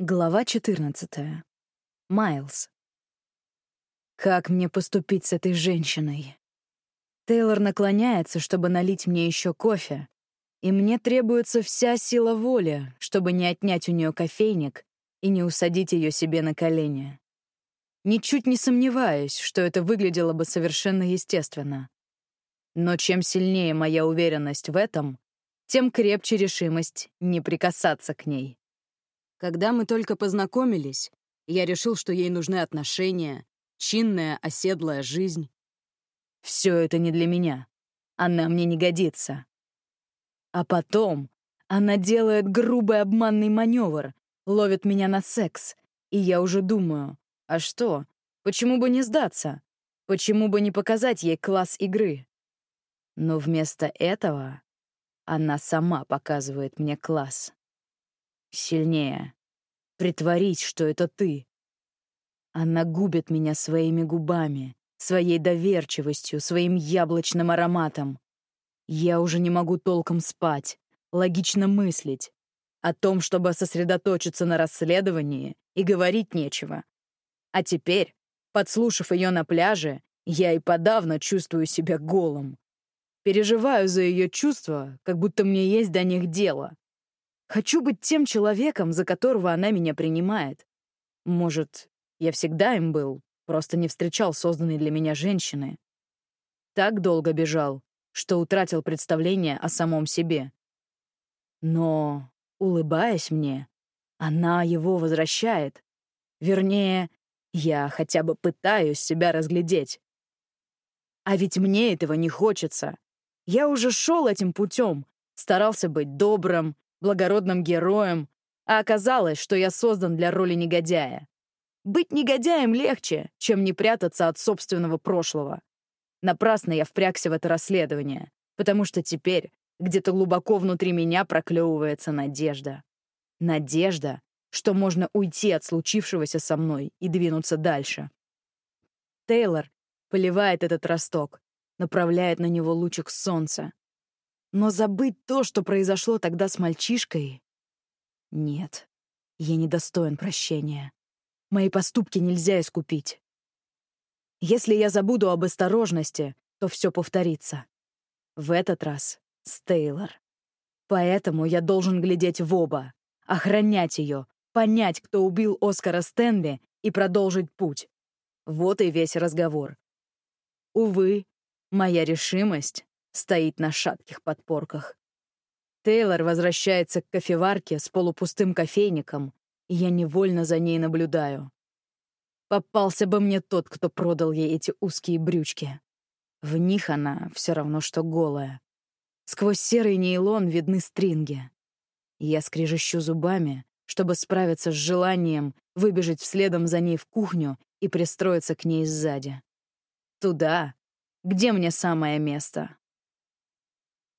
Глава 14. Майлз. Как мне поступить с этой женщиной? Тейлор наклоняется, чтобы налить мне еще кофе, и мне требуется вся сила воли, чтобы не отнять у нее кофейник и не усадить ее себе на колени. Ничуть не сомневаюсь, что это выглядело бы совершенно естественно. Но чем сильнее моя уверенность в этом, тем крепче решимость не прикасаться к ней. Когда мы только познакомились, я решил, что ей нужны отношения, чинная, оседлая жизнь. Все это не для меня. Она мне не годится. А потом она делает грубый обманный маневр, ловит меня на секс, и я уже думаю, а что, почему бы не сдаться? Почему бы не показать ей класс игры? Но вместо этого она сама показывает мне класс. Сильнее. Притворить, что это ты. Она губит меня своими губами, своей доверчивостью, своим яблочным ароматом. Я уже не могу толком спать, логично мыслить. О том, чтобы сосредоточиться на расследовании, и говорить нечего. А теперь, подслушав ее на пляже, я и подавно чувствую себя голым. Переживаю за ее чувства, как будто мне есть до них дело. Хочу быть тем человеком, за которого она меня принимает. Может, я всегда им был, просто не встречал созданной для меня женщины. Так долго бежал, что утратил представление о самом себе. Но, улыбаясь мне, она его возвращает. Вернее, я хотя бы пытаюсь себя разглядеть. А ведь мне этого не хочется. Я уже шел этим путем, старался быть добрым, благородным героем, а оказалось, что я создан для роли негодяя. Быть негодяем легче, чем не прятаться от собственного прошлого. Напрасно я впрягся в это расследование, потому что теперь где-то глубоко внутри меня проклевывается надежда. Надежда, что можно уйти от случившегося со мной и двинуться дальше. Тейлор поливает этот росток, направляет на него лучик солнца, но забыть то, что произошло тогда с мальчишкой... Нет, я недостоин прощения. Мои поступки нельзя искупить. Если я забуду об осторожности, то все повторится. В этот раз с. Поэтому я должен глядеть в оба, охранять ее, понять, кто убил Оскара Стэнли, и продолжить путь. Вот и весь разговор. Увы, моя решимость стоит на шатких подпорках. Тейлор возвращается к кофеварке с полупустым кофейником, и я невольно за ней наблюдаю. Попался бы мне тот, кто продал ей эти узкие брючки. В них она все равно, что голая. Сквозь серый нейлон видны стринги. Я скрежещу зубами, чтобы справиться с желанием выбежать вследом за ней в кухню и пристроиться к ней сзади. Туда, где мне самое место.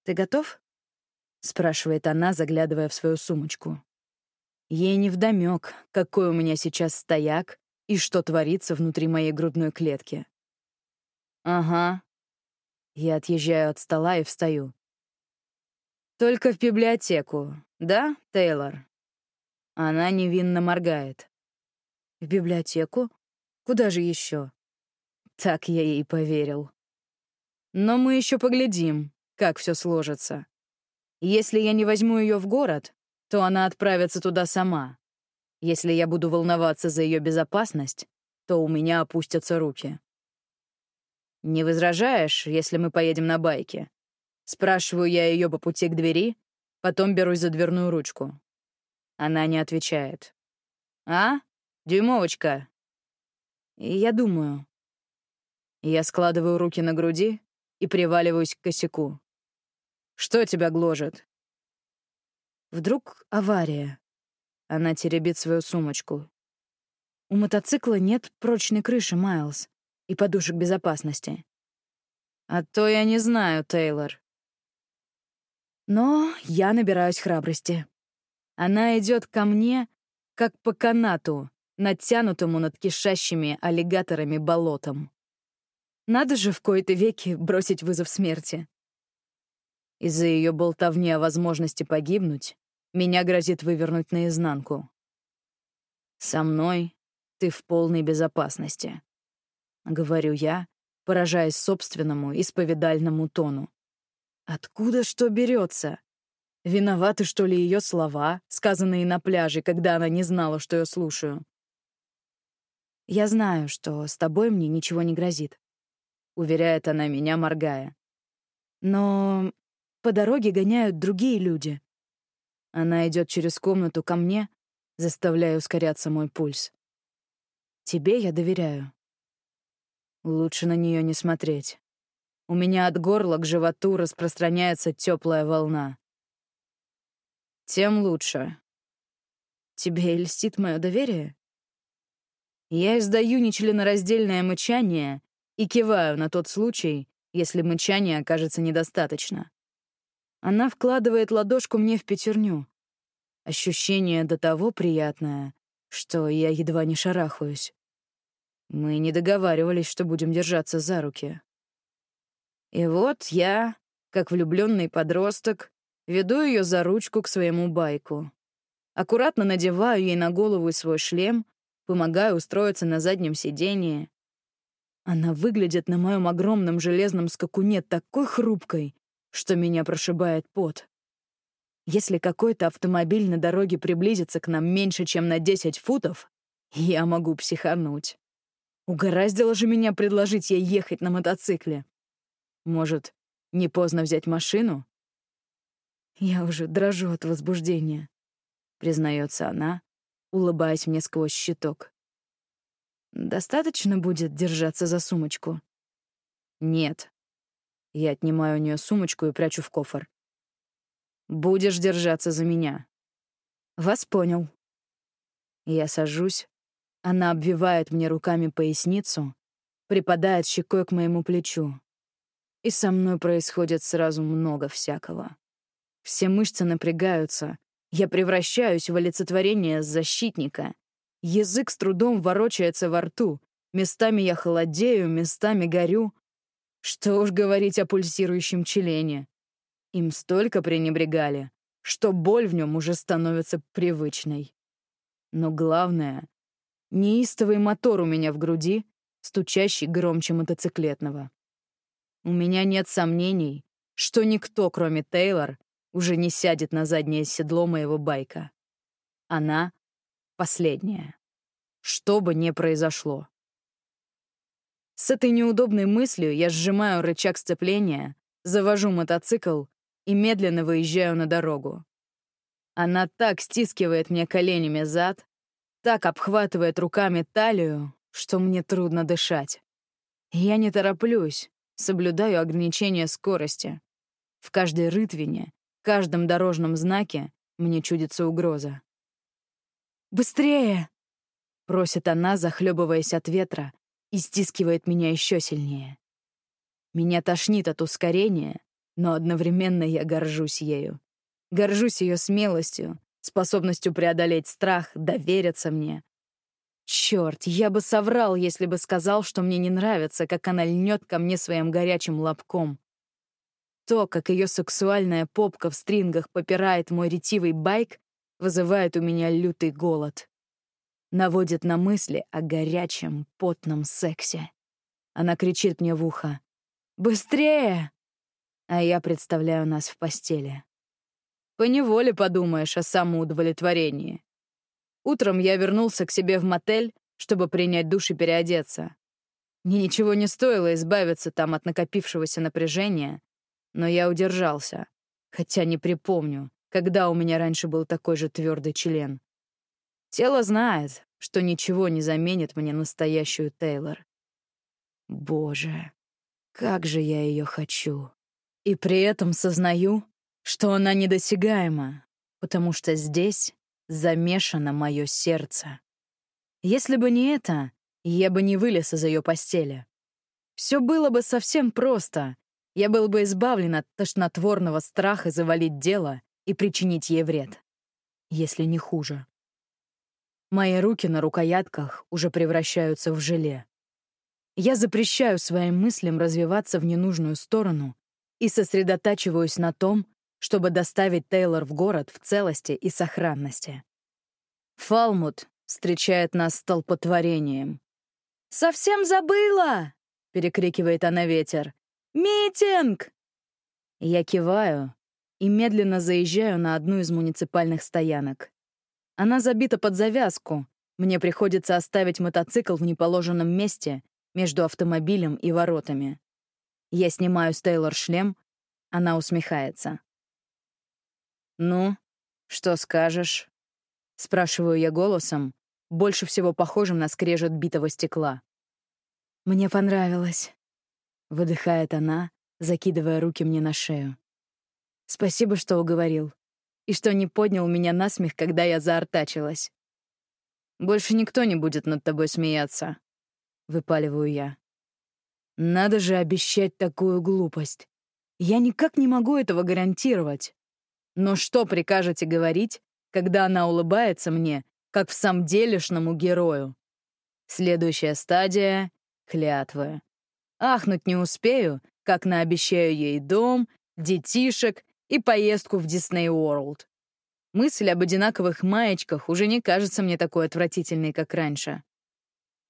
«Ты готов?» — спрашивает она, заглядывая в свою сумочку. Ей невдомёк, какой у меня сейчас стояк и что творится внутри моей грудной клетки. «Ага». Я отъезжаю от стола и встаю. «Только в библиотеку, да, Тейлор?» Она невинно моргает. «В библиотеку? Куда же еще?» Так я ей поверил. «Но мы еще поглядим, как все сложится. Если я не возьму ее в город, то она отправится туда сама. Если я буду волноваться за ее безопасность, то у меня опустятся руки. «Не возражаешь, если мы поедем на байке?» Спрашиваю я ее по пути к двери, потом берусь за дверную ручку. Она не отвечает. «А? Дюймовочка?» И я думаю. Я складываю руки на груди и приваливаюсь к косяку. Что тебя гложет?» Вдруг авария. Она теребит свою сумочку. У мотоцикла нет прочной крыши, Майлз, и подушек безопасности. А то я не знаю, Тейлор. Но я набираюсь храбрости. Она идет ко мне, как по канату, натянутому над кишащими аллигаторами болотом. Надо же в кои-то веки бросить вызов смерти. Из-за ее болтовни о возможности погибнуть меня грозит вывернуть наизнанку. Со мной ты в полной безопасности. Говорю я, поражаясь собственному исповедальному тону. Откуда что берется? Виноваты, что ли, ее слова, сказанные на пляже, когда она не знала, что я слушаю? «Я знаю, что с тобой мне ничего не грозит», — уверяет она меня, моргая. «Но по дороге гоняют другие люди». Она идет через комнату ко мне, заставляя ускоряться мой пульс. «Тебе я доверяю». Лучше на нее не смотреть. У меня от горла к животу распространяется теплая волна. Тем лучше. Тебе льстит мое доверие? Я издаю нечленораздельное мычание и киваю на тот случай, если мычания окажется недостаточно. Она вкладывает ладошку мне в пятерню. Ощущение до того приятное, что я едва не шарахаюсь. Мы не договаривались, что будем держаться за руки. И вот я, как влюбленный подросток, веду ее за ручку к своему байку. Аккуратно надеваю ей на голову свой шлем помогаю устроиться на заднем сидении. Она выглядит на моем огромном железном скакуне такой хрупкой, что меня прошибает пот. Если какой-то автомобиль на дороге приблизится к нам меньше, чем на 10 футов, я могу психануть. Угораздило же меня предложить ей ехать на мотоцикле. Может, не поздно взять машину? Я уже дрожу от возбуждения, признается она, улыбаясь мне сквозь щиток. «Достаточно будет держаться за сумочку?» «Нет». Я отнимаю у нее сумочку и прячу в кофр. «Будешь держаться за меня». «Вас понял». Я сажусь. Она обвивает мне руками поясницу, припадает щекой к моему плечу. И со мной происходит сразу много всякого. Все мышцы напрягаются, я превращаюсь в олицетворение защитника. Язык с трудом ворочается во рту. Местами я холодею, местами горю. Что уж говорить о пульсирующем члене. Им столько пренебрегали, что боль в нем уже становится привычной. Но главное — неистовый мотор у меня в груди, стучащий громче мотоциклетного. У меня нет сомнений, что никто, кроме Тейлор, уже не сядет на заднее седло моего байка. Она — последняя. Что бы ни произошло. С этой неудобной мыслью я сжимаю рычаг сцепления, завожу мотоцикл и медленно выезжаю на дорогу. Она так стискивает мне коленями зад, так обхватывает руками талию, что мне трудно дышать. Я не тороплюсь, соблюдаю ограничение скорости. В каждой рытвине каждом дорожном знаке мне чудится угроза. «Быстрее!» — просит она, захлебываясь от ветра, и стискивает меня еще сильнее. Меня тошнит от ускорения, но одновременно я горжусь ею. Горжусь ее смелостью, способностью преодолеть страх, довериться мне. Черт, я бы соврал, если бы сказал, что мне не нравится, как она льнет ко мне своим горячим лобком. То, как ее сексуальная попка в стрингах попирает мой ретивый байк, вызывает у меня лютый голод. Наводит на мысли о горячем, потном сексе. Она кричит мне в ухо. «Быстрее!» А я представляю нас в постели. Поневоле подумаешь о самоудовлетворении. Утром я вернулся к себе в мотель, чтобы принять душ и переодеться. Мне ничего не стоило избавиться там от накопившегося напряжения, но я удержался, хотя не припомню, когда у меня раньше был такой же твердый член. Тело знает, что ничего не заменит мне настоящую Тейлор. Боже, как же я ее хочу. И при этом сознаю, что она недосягаема, потому что здесь замешано мое сердце. Если бы не это, я бы не вылез из ее постели. Все было бы совсем просто, я был бы избавлен от тошнотворного страха завалить дело и причинить ей вред. Если не хуже. Мои руки на рукоятках уже превращаются в желе. Я запрещаю своим мыслям развиваться в ненужную сторону и сосредотачиваюсь на том, чтобы доставить Тейлор в город в целости и сохранности. Фалмут встречает нас столпотворением. «Совсем забыла!» — перекрикивает она ветер. «Митинг!» Я киваю и медленно заезжаю на одну из муниципальных стоянок. Она забита под завязку. Мне приходится оставить мотоцикл в неположенном месте между автомобилем и воротами. Я снимаю с Тейлор шлем, она усмехается. «Ну, что скажешь?» — спрашиваю я голосом, больше всего похожим на скрежет битого стекла. «Мне понравилось», — выдыхает она, закидывая руки мне на шею. «Спасибо, что уговорил, и что не поднял меня на смех, когда я заортачилась. Больше никто не будет над тобой смеяться», — выпаливаю я. «Надо же обещать такую глупость. Я никак не могу этого гарантировать. Но что прикажете говорить, когда она улыбается мне, как в самом делешному герою? Следующая стадия — клятвы. Ахнуть не успею, как наобещаю ей дом, детишек и поездку в Дисней Уорлд. Мысль об одинаковых маечках уже не кажется мне такой отвратительной, как раньше.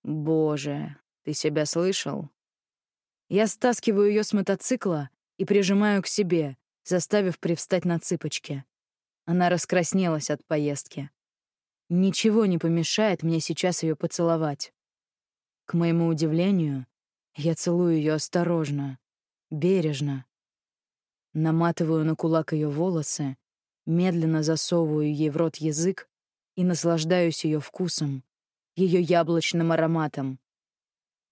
Боже, ты себя слышал? Я стаскиваю ее с мотоцикла и прижимаю к себе, заставив привстать на цыпочки. Она раскраснелась от поездки. Ничего не помешает мне сейчас ее поцеловать. К моему удивлению, я целую ее осторожно, бережно. Наматываю на кулак ее волосы, медленно засовываю ей в рот язык и наслаждаюсь ее вкусом, ее яблочным ароматом.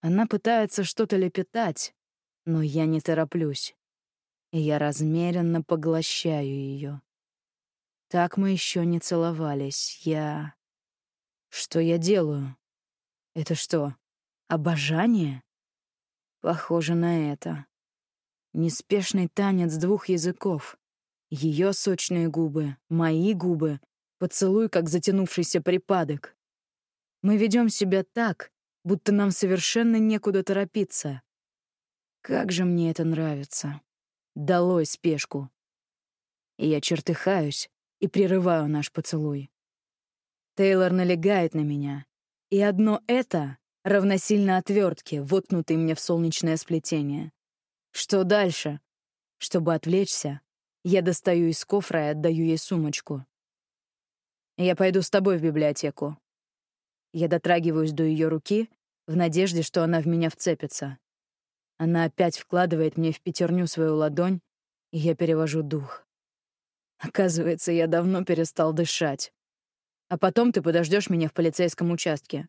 Она пытается что-то лепетать, но я не тороплюсь и я размеренно поглощаю ее. Так мы еще не целовались. Я... Что я делаю? Это что, обожание? Похоже на это. Неспешный танец двух языков. Ее сочные губы, мои губы, поцелуй, как затянувшийся припадок. Мы ведем себя так, будто нам совершенно некуда торопиться. Как же мне это нравится. Долой спешку. И я чертыхаюсь и прерываю наш поцелуй. Тейлор налегает на меня, и одно это равносильно отвертке, воткнутой мне в солнечное сплетение. Что дальше? Чтобы отвлечься, я достаю из кофра и отдаю ей сумочку. Я пойду с тобой в библиотеку. Я дотрагиваюсь до ее руки в надежде, что она в меня вцепится. Она опять вкладывает мне в пятерню свою ладонь, и я перевожу дух. Оказывается, я давно перестал дышать. А потом ты подождешь меня в полицейском участке.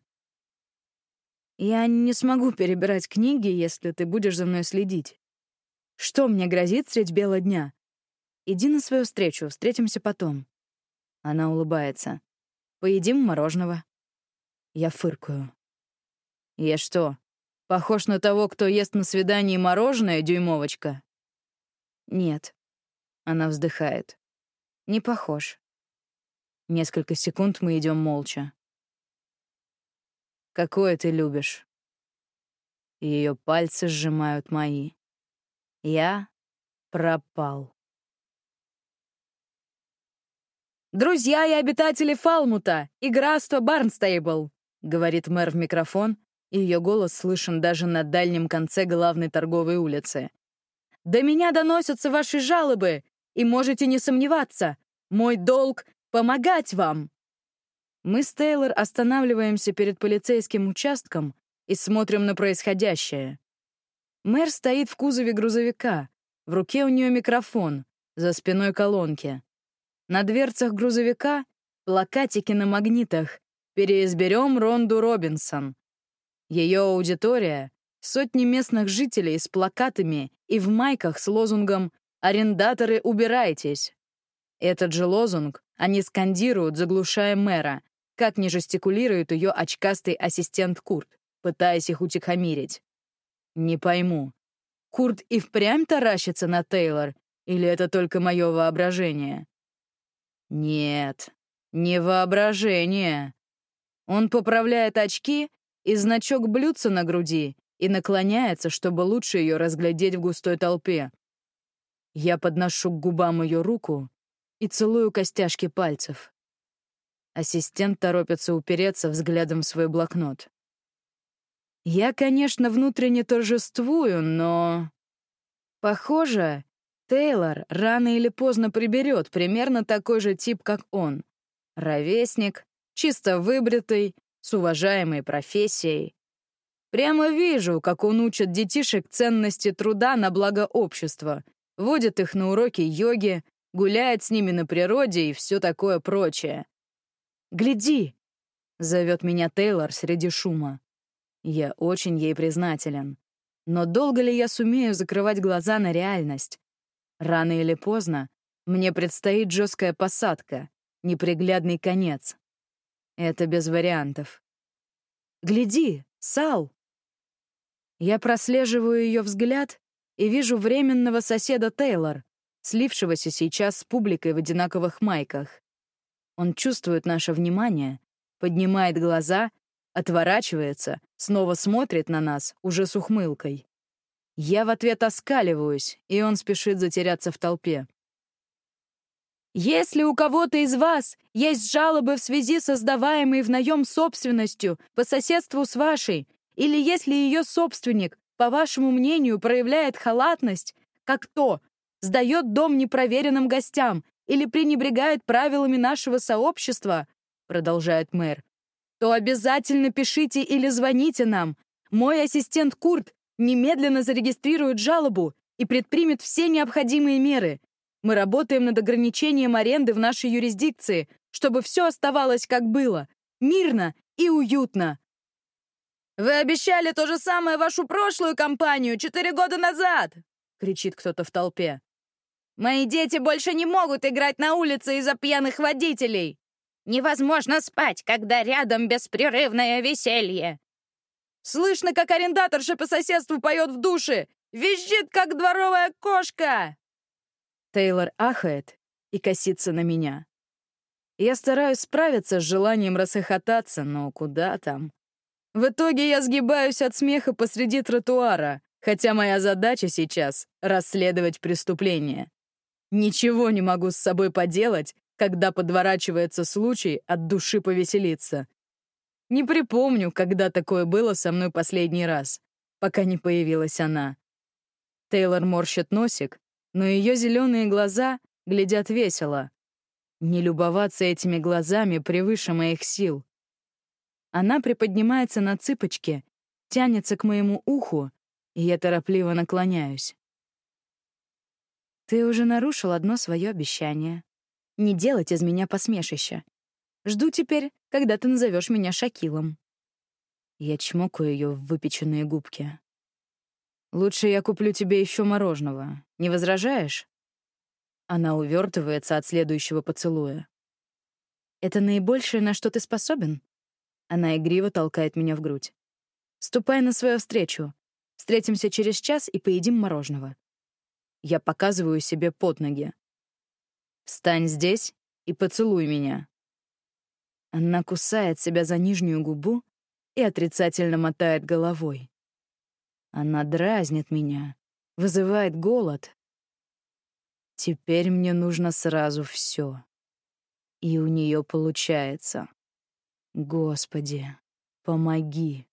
Я не смогу перебирать книги, если ты будешь за мной следить. Что мне грозит средь бела дня? Иди на свою встречу, встретимся потом. Она улыбается. Поедим мороженого. Я фыркаю. Я что, Похож на того, кто ест на свидании мороженое, дюймовочка? Нет. Она вздыхает. Не похож. Несколько секунд мы идем молча. Какое ты любишь? Ее пальцы сжимают мои. Я пропал. «Друзья и обитатели Фалмута и графства Барнстейбл», — говорит мэр в микрофон, и ее голос слышен даже на дальнем конце главной торговой улицы. «До меня доносятся ваши жалобы, и можете не сомневаться, мой долг — помогать вам!» Мы с Тейлор останавливаемся перед полицейским участком и смотрим на происходящее. Мэр стоит в кузове грузовика, в руке у нее микрофон, за спиной колонки. На дверцах грузовика — плакатики на магнитах «Переизберем Ронду Робинсон», ее аудитория — сотни местных жителей с плакатами и в майках с лозунгом «Арендаторы, убирайтесь!». Этот же лозунг они скандируют, заглушая мэра, как не жестикулирует ее очкастый ассистент Курт, пытаясь их утихомирить. Не пойму, Курт и впрямь таращится на Тейлор, или это только мое воображение? Нет, не воображение. Он поправляет очки и значок блюдца на груди и наклоняется, чтобы лучше ее разглядеть в густой толпе. Я подношу к губам ее руку и целую костяшки пальцев. Ассистент торопится упереться взглядом в свой блокнот. Я, конечно, внутренне торжествую, но... Похоже, Тейлор рано или поздно приберет примерно такой же тип, как он. Ровесник, чисто выбритый, с уважаемой профессией. Прямо вижу, как он учит детишек ценности труда на благо общества, водит их на уроки йоги, гуляет с ними на природе и все такое прочее. «Гляди!» — зовет меня Тейлор среди шума. Я очень ей признателен. Но долго ли я сумею закрывать глаза на реальность? Рано или поздно мне предстоит жесткая посадка, неприглядный конец. Это без вариантов. «Гляди, Сал!» Я прослеживаю ее взгляд и вижу временного соседа Тейлор, слившегося сейчас с публикой в одинаковых майках. Он чувствует наше внимание, поднимает глаза, отворачивается, снова смотрит на нас, уже с ухмылкой. Я в ответ оскаливаюсь, и он спешит затеряться в толпе. Если у кого-то из вас есть жалобы в связи с сдаваемой в наем собственностью по соседству с вашей, или если ее собственник, по вашему мнению, проявляет халатность, как то, сдает дом непроверенным гостям или пренебрегает правилами нашего сообщества, продолжает мэр, то обязательно пишите или звоните нам. Мой ассистент Курт немедленно зарегистрирует жалобу и предпримет все необходимые меры. Мы работаем над ограничением аренды в нашей юрисдикции, чтобы все оставалось как было, мирно и уютно. «Вы обещали то же самое вашу прошлую кампанию четыре года назад!» — кричит кто-то в толпе. «Мои дети больше не могут играть на улице из-за пьяных водителей!» «Невозможно спать, когда рядом беспрерывное веселье!» «Слышно, как арендаторша по соседству поет в душе! Визжит, как дворовая кошка!» Тейлор ахает и косится на меня. Я стараюсь справиться с желанием расхохотаться, но куда там? В итоге я сгибаюсь от смеха посреди тротуара, хотя моя задача сейчас — расследовать преступление. Ничего не могу с собой поделать, когда подворачивается случай от души повеселиться. Не припомню, когда такое было со мной последний раз, пока не появилась она. Тейлор морщит носик, но ее зеленые глаза глядят весело. Не любоваться этими глазами превыше моих сил. Она приподнимается на цыпочки, тянется к моему уху, и я торопливо наклоняюсь. «Ты уже нарушил одно свое обещание. Не делать из меня посмешища. Жду теперь, когда ты назовешь меня Шакилом». Я чмокаю ее в выпеченные губки. «Лучше я куплю тебе еще мороженого. Не возражаешь?» Она увертывается от следующего поцелуя. «Это наибольшее, на что ты способен?» Она игриво толкает меня в грудь. «Ступай на свою встречу. Встретимся через час и поедим мороженого». Я показываю себе под ноги. «Встань здесь и поцелуй меня». Она кусает себя за нижнюю губу и отрицательно мотает головой. Она дразнит меня, вызывает голод. Теперь мне нужно сразу все. И у нее получается. Господи, помоги.